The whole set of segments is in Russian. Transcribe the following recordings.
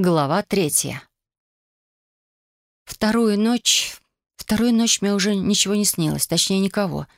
Глава третья. Вторую ночь... Вторую ночь мне уже ничего не снилось, точнее, никого.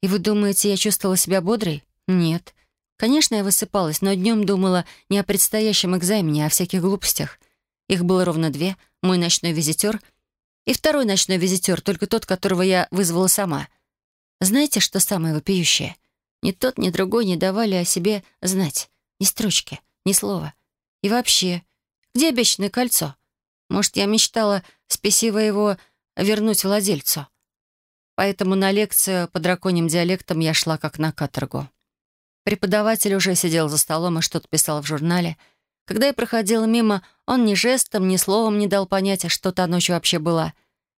И вы думаете, я чувствовала себя бодрой? Нет. Конечно, я высыпалась, но днем думала не о предстоящем экзамене, а о всяких глупостях. Их было ровно две. Мой ночной визитер и второй ночной визитер, только тот, которого я вызвала сама. Знаете, что самое вопиющее? Ни тот, ни другой не давали о себе знать. Ни строчки, ни слова. И вообще, где обещанное кольцо? Может, я мечтала спесиво его вернуть владельцу? Поэтому на лекцию по драконьим диалектам я шла как на каторгу. Преподаватель уже сидел за столом и что-то писал в журнале. Когда я проходила мимо, он ни жестом, ни словом не дал понять, а что та ночь вообще была.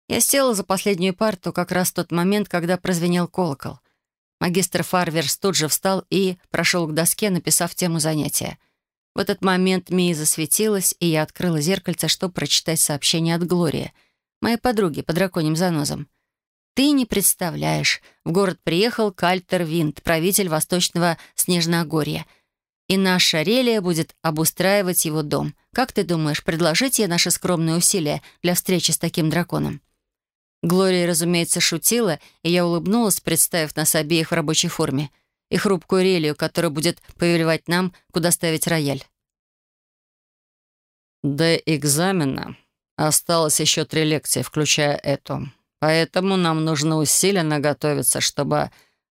Я села за последнюю парту как раз в тот момент, когда прозвенел колокол. Магистр Фарверс тут же встал и прошел к доске, написав тему занятия. В этот момент Мия засветилась, и я открыла зеркальце, чтобы прочитать сообщение от Глории, моей подруги по драконьим занозам. «Ты не представляешь, в город приехал Кальтер Винт, правитель Восточного Снежногорья, и наша Релия будет обустраивать его дом. Как ты думаешь, предложить ей наши скромные усилия для встречи с таким драконом?» Глория, разумеется, шутила, и я улыбнулась, представив нас обеих в рабочей форме — и хрупкую релию, которая будет повелевать нам, куда ставить рояль. До экзамена осталось еще три лекции, включая эту. Поэтому нам нужно усиленно готовиться, чтобы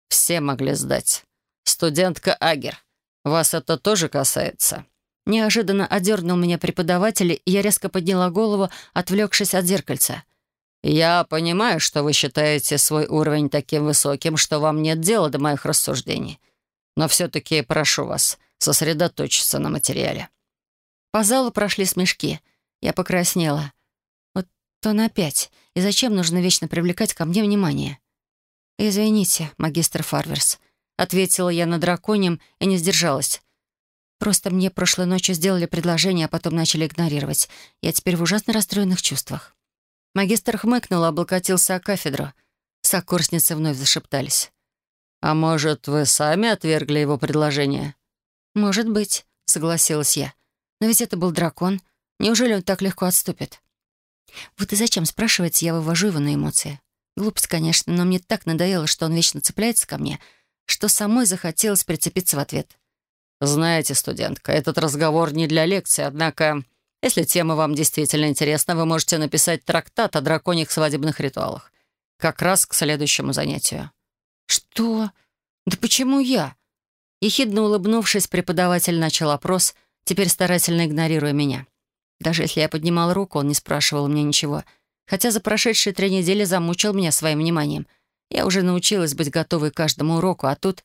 все могли сдать. Студентка Агер, вас это тоже касается?» Неожиданно одернул меня преподаватель, и я резко подняла голову, отвлекшись от зеркальца — «Я понимаю, что вы считаете свой уровень таким высоким, что вам нет дела до моих рассуждений. Но все-таки прошу вас сосредоточиться на материале». По залу прошли смешки. Я покраснела. Вот он опять. И зачем нужно вечно привлекать ко мне внимание? «Извините, магистр Фарверс», — ответила я на драконьем и не сдержалась. «Просто мне прошлой ночью сделали предложение, а потом начали игнорировать. Я теперь в ужасно расстроенных чувствах». Магистр хмыкнул, облокотился о кафедру. Сокурсницы вновь зашептались. «А может, вы сами отвергли его предложение?» «Может быть», — согласилась я. «Но ведь это был дракон. Неужели он так легко отступит?» Вот и зачем, спрашивается, я вывожу его на эмоции. Глупость, конечно, но мне так надоело, что он вечно цепляется ко мне, что самой захотелось прицепиться в ответ. «Знаете, студентка, этот разговор не для лекции, однако если тема вам действительно интересна, вы можете написать трактат о драконьих свадебных ритуалах. Как раз к следующему занятию». «Что? Да почему я?» Ехидно улыбнувшись, преподаватель начал опрос, теперь старательно игнорируя меня. Даже если я поднимал руку, он не спрашивал у меня ничего. Хотя за прошедшие три недели замучил меня своим вниманием. Я уже научилась быть готовой к каждому уроку, а тут...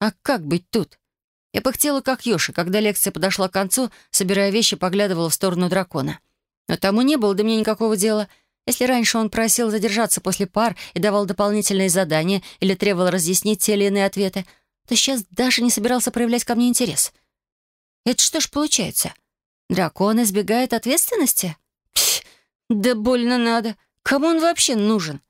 А как быть тут? Я пыхтела, как ёж, когда лекция подошла к концу, собирая вещи, поглядывала в сторону дракона. Но тому не было до меня никакого дела. Если раньше он просил задержаться после пар и давал дополнительные задания или требовал разъяснить те или иные ответы, то сейчас даже не собирался проявлять ко мне интерес. Это что ж получается? Дракон избегает ответственности? Пф, да больно надо. Кому он вообще нужен?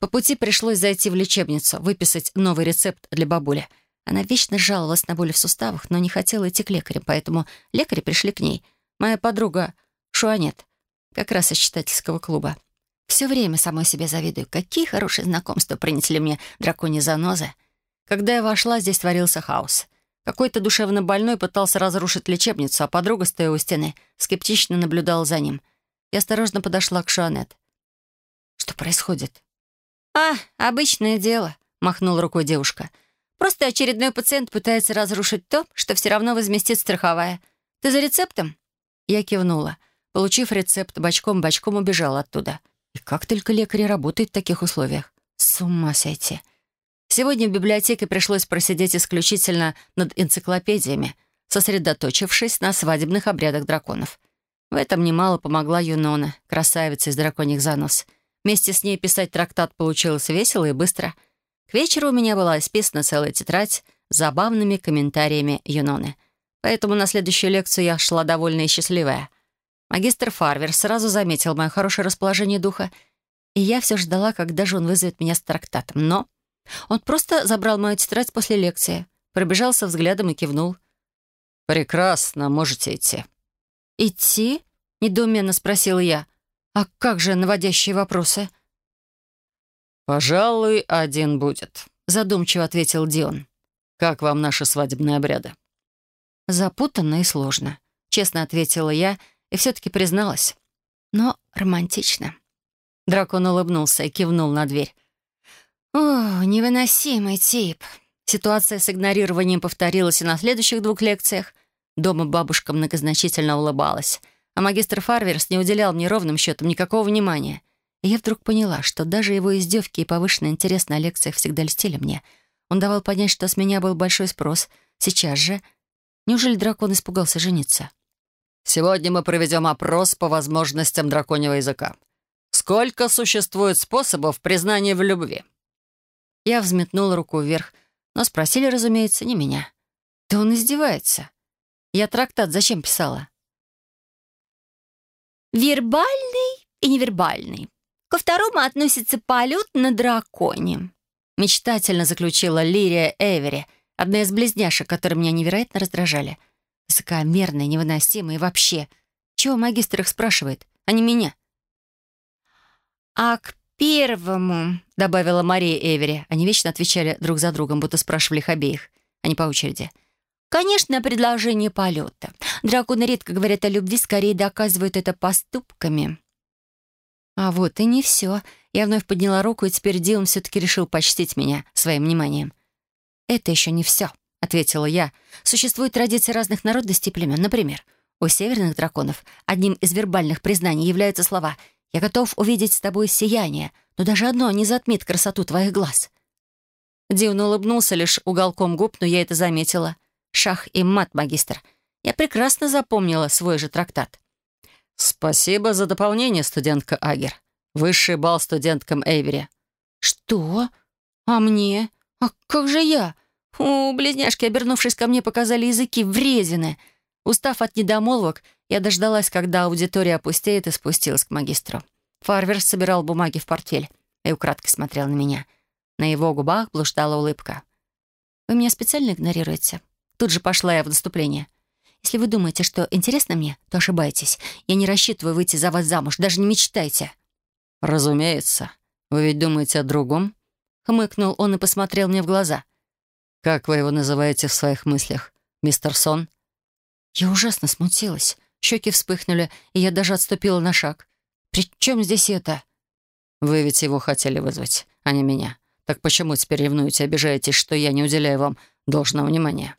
По пути пришлось зайти в лечебницу, выписать новый рецепт для бабули — она вечно жаловалась на боли в суставах, но не хотела идти к лекарю, поэтому лекари пришли к ней. Моя подруга Шуанет, как раз из читательского клуба. Все время самой себе завидую. Какие хорошие знакомства принесли мне драконьи занозы. Когда я вошла, здесь творился хаос. Какой-то душевно больной пытался разрушить лечебницу, а подруга, стоя у стены, скептично наблюдала за ним. Я осторожно подошла к Шуанет. «Что происходит?» «А, обычное дело», — махнула рукой девушка — Просто очередной пациент пытается разрушить то, что все равно возместит страховая. Ты за рецептом?» Я кивнула. Получив рецепт, бочком-бочком убежала оттуда. И как только лекари работают в таких условиях? С ума сойти. Сегодня в библиотеке пришлось просидеть исключительно над энциклопедиями, сосредоточившись на свадебных обрядах драконов. В этом немало помогла Юнона, красавица из драконьих занос. Вместе с ней писать трактат получилось весело и быстро — к вечеру у меня была исписана целая тетрадь с забавными комментариями Юноны. Поэтому на следующую лекцию я шла довольная и счастливая. Магистр Фарвер сразу заметил мое хорошее расположение духа, и я все ждала, когда же он вызовет меня с трактатом. Но он просто забрал мою тетрадь после лекции, пробежался взглядом и кивнул. «Прекрасно, можете идти». «Идти?» — недоуменно спросила я. «А как же наводящие вопросы?» «Пожалуй, один будет», — задумчиво ответил Дион. «Как вам наши свадебные обряды?» «Запутанно и сложно», — честно ответила я и все-таки призналась. «Но романтично». Дракон улыбнулся и кивнул на дверь. «О, невыносимый тип. Ситуация с игнорированием повторилась и на следующих двух лекциях. Дома бабушка многозначительно улыбалась, а магистр Фарверс не уделял мне ровным счетом никакого внимания. И я вдруг поняла, что даже его издевки и повышенный интерес на лекциях всегда льстили мне. Он давал понять, что с меня был большой спрос. Сейчас же... Неужели дракон испугался жениться? «Сегодня мы проведем опрос по возможностям драконьего языка. Сколько существует способов признания в любви?» Я взметнула руку вверх, но спросили, разумеется, не меня. Да он издевается. Я трактат зачем писала? Вербальный и невербальный. Ко второму относится полет на драконе. Мечтательно заключила Лирия Эвери, одна из близняшек, которые меня невероятно раздражали. Высокомерные, невыносимые вообще. Чего магистр их спрашивает, а не меня? А к первому», — добавила Мария Эвери. Они вечно отвечали друг за другом, будто спрашивали их обеих, а не по очереди. «Конечно, предложение полета. Драконы редко говорят о любви, скорее доказывают это поступками». А вот и не все. Я вновь подняла руку, и теперь Дилан все-таки решил почтить меня своим вниманием. «Это еще не все», — ответила я. «Существуют традиции разных народностей и племен. Например, у северных драконов одним из вербальных признаний являются слова я готов увидеть с тобой сияние, но даже одно не затмит красоту твоих глаз». Дивн улыбнулся лишь уголком губ, но я это заметила. Шах и мат, магистр. Я прекрасно запомнила свой же трактат. «Спасибо за дополнение, студентка Агер. Высший бал студенткам Эйвери». «Что? А мне? А как же я?» У близняшки, обернувшись ко мне, показали языки врезины. Устав от недомолвок, я дождалась, когда аудитория опустеет, и спустилась к магистру. Фарверс собирал бумаги в портфель и украдкой смотрел на меня. На его губах блуждала улыбка. «Вы меня специально игнорируете?» Тут же пошла я в наступление. «Если вы думаете, что интересно мне, то ошибаетесь. Я не рассчитываю выйти за вас замуж, даже не мечтайте». «Разумеется. Вы ведь думаете о другом?» Хмыкнул он и посмотрел мне в глаза. «Как вы его называете в своих мыслях? Мистер Сон?» Я ужасно смутилась. Щеки вспыхнули, и я даже отступила на шаг. «При чем здесь это?» «Вы ведь его хотели вызвать, а не меня. Так почему теперь ревнуете, обижаетесь, что я не уделяю вам должного внимания?»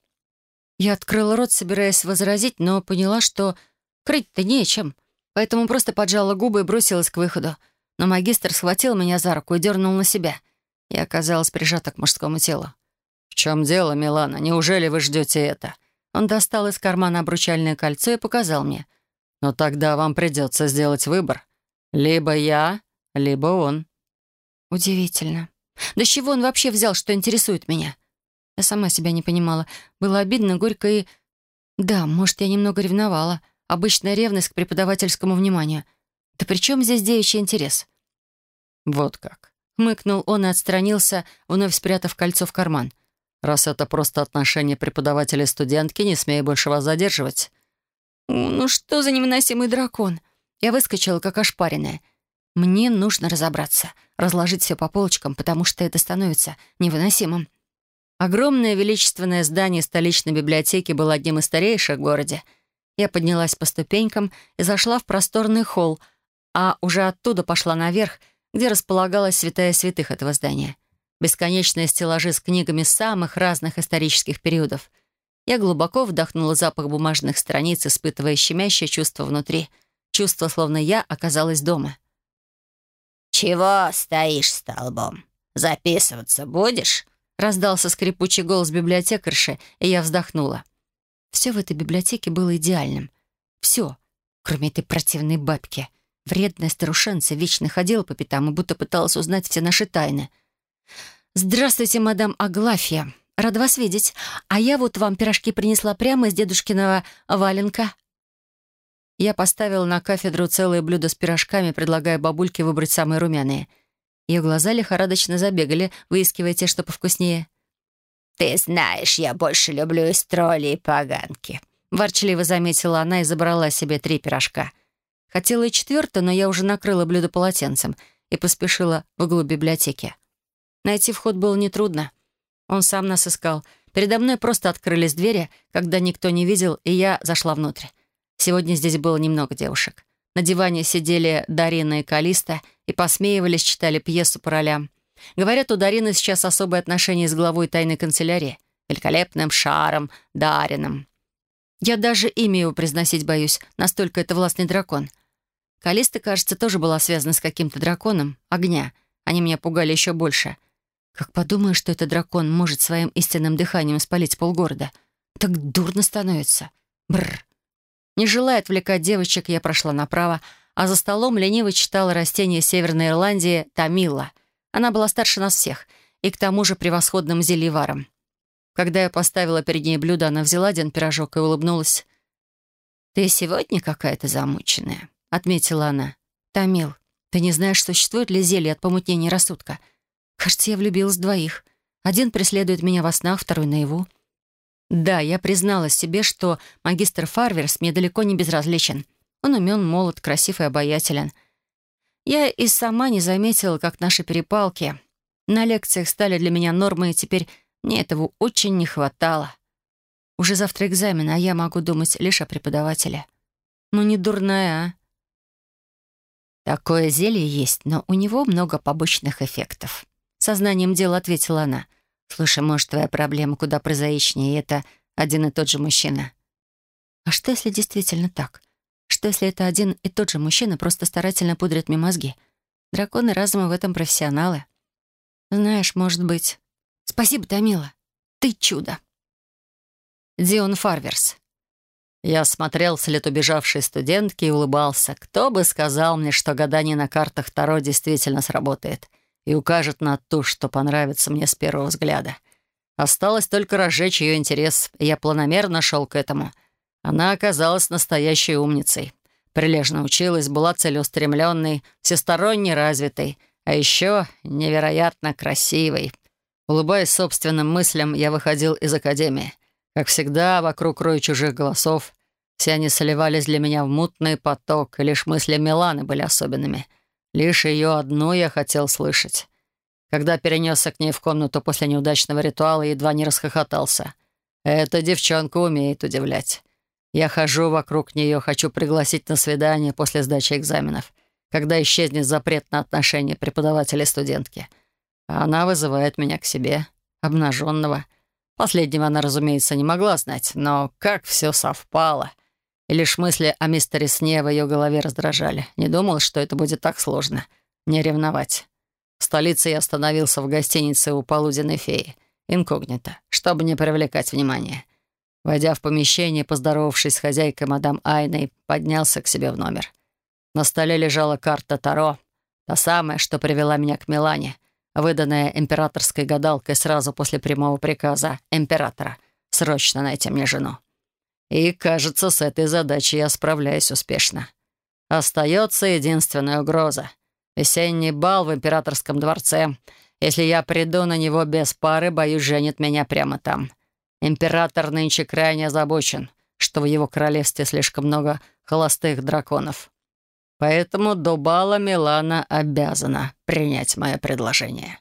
Я открыла рот, собираясь возразить, но поняла, что крыть-то нечем, поэтому просто поджала губы и бросилась к выходу. Но магистр схватил меня за руку и дернул на себя. Я оказалась прижата к мужскому телу. «В чем дело, Милана? Неужели вы ждете это?» Он достал из кармана обручальное кольцо и показал мне. «Но тогда вам придется сделать выбор. Либо я, либо он». Удивительно. Да с чего он вообще взял, что интересует меня? Я сама себя не понимала. Было обидно, горько и... Да, может, я немного ревновала. Обычная ревность к преподавательскому вниманию. Да при чем здесь девичий интерес? Вот как. Хмыкнул он и отстранился, вновь спрятав кольцо в карман. Раз это просто отношение преподавателя и студентки, не смею больше вас задерживать». «Ну что за невыносимый дракон?» Я выскочила, как ошпаренная. «Мне нужно разобраться, разложить все по полочкам, потому что это становится невыносимым». Огромное величественное здание столичной библиотеки было одним из старейших в городе. Я поднялась по ступенькам и зашла в просторный холл, а уже оттуда пошла наверх, где располагалась святая святых этого здания бесконечные стеллажи с книгами самых разных исторических периодов. Я глубоко вдохнула запах бумажных страниц, испытывая щемящее чувство внутри. Чувство, словно я оказалась дома. «Чего стоишь столбом? Записываться будешь?» Раздался скрипучий голос библиотекарши, и я вздохнула. Все в этой библиотеке было идеальным. Все, кроме этой противной бабки. Вредная старушенца вечно ходила по пятам и будто пыталась узнать все наши тайны — «Здравствуйте, мадам Аглафья. Рада вас видеть. А я вот вам пирожки принесла прямо из дедушкиного валенка». Я поставила на кафедру целое блюдо с пирожками, предлагая бабульке выбрать самые румяные. Ее глаза лихорадочно забегали, выискивая те, что повкуснее. «Ты знаешь, я больше люблю эстроли и поганки. ворчливо заметила она и забрала себе три пирожка. Хотела и четвертое, но я уже накрыла блюдо полотенцем и поспешила вглубь библиотеки. Найти вход было нетрудно. Он сам нас искал. Передо мной просто открылись двери, когда никто не видел, и я зашла внутрь. Сегодня здесь было немного девушек. На диване сидели Дарина и Калиста и посмеивались, читали пьесу по ролям. Говорят, у Дарины сейчас особые отношения с главой тайной канцелярии, великолепным Шаром Дарином. Я даже имя его произносить боюсь, настолько это властный дракон. Калиста, кажется, тоже была связана с каким-то драконом, огня. Они меня пугали еще больше. Как подумаю, что этот дракон может своим истинным дыханием спалить полгорода. Так дурно становится. Бррр. Не желая отвлекать девочек, я прошла направо, а за столом лениво читала растение Северной Ирландии Тамила. Она была старше нас всех и к тому же превосходным зельеваром. Когда я поставила перед ней блюдо, она взяла один пирожок и улыбнулась. «Ты сегодня какая-то замученная», — отметила она. «Тамил, ты не знаешь, существует ли зелье от помутнения рассудка? Кажется, я влюбилась в двоих. Один преследует меня во снах, второй наяву. Да, я призналась себе, что магистр Фарверс мне далеко не безразличен. Он умен, молод, красив и обаятелен. Я и сама не заметила, как наши перепалки на лекциях стали для меня нормой, и теперь мне этого очень не хватало. Уже завтра экзамен, а я могу думать лишь о преподавателе. Ну, не дурная, а? Такое зелье есть, но у него много побочных эффектов. Сознанием дела ответила она. «Слушай, может, твоя проблема куда прозаичнее, и это один и тот же мужчина». «А что, если действительно так? Что, если это один и тот же мужчина просто старательно пудрит мне мозги? Драконы разума в этом профессионалы». «Знаешь, может быть...» «Спасибо, Томила. Ты чудо». Дион Фарверс. Я смотрел вслед убежавшей студентки и улыбался. Кто бы сказал мне, что гадание на картах Таро действительно сработает и укажет на ту, что понравится мне с первого взгляда. Осталось только разжечь ее интерес, и я планомерно шел к этому. Она оказалась настоящей умницей. Прилежно училась, была целеустремленной, всесторонне развитой, а еще невероятно красивой. Улыбаясь собственным мыслям, я выходил из академии. Как всегда, вокруг рой чужих голосов. Все они соливались для меня в мутный поток, и лишь мысли Миланы были особенными. Лишь ее одну я хотел слышать. Когда перенесся к ней в комнату после неудачного ритуала, едва не расхохотался. Эта девчонка умеет удивлять. Я хожу вокруг нее, хочу пригласить на свидание после сдачи экзаменов, когда исчезнет запрет на отношения преподавателя и студентки — она вызывает меня к себе, обнаженного. Последнего она, разумеется, не могла знать, но как все совпало. И лишь мысли о мистере Сне в ее голове раздражали. Не думал, что это будет так сложно. Не ревновать. В столице я остановился в гостинице у полуденной феи, инкогнито, чтобы не привлекать внимания. Войдя в помещение, поздоровавшись с хозяйкой мадам Айной, поднялся к себе в номер. На столе лежала карта Таро, та самая, что привела меня к Милане, выданная императорской гадалкой сразу после прямого приказа императора срочно найти мне жену. И, кажется, с этой задачей я справляюсь успешно. Остается единственная угроза — весенний бал в императорском дворце. Если я приду на него без пары, боюсь, женит меня прямо там. Император нынче крайне озабочен, что в его королевстве слишком много холостых драконов. Поэтому до бала Милана обязана принять мое предложение.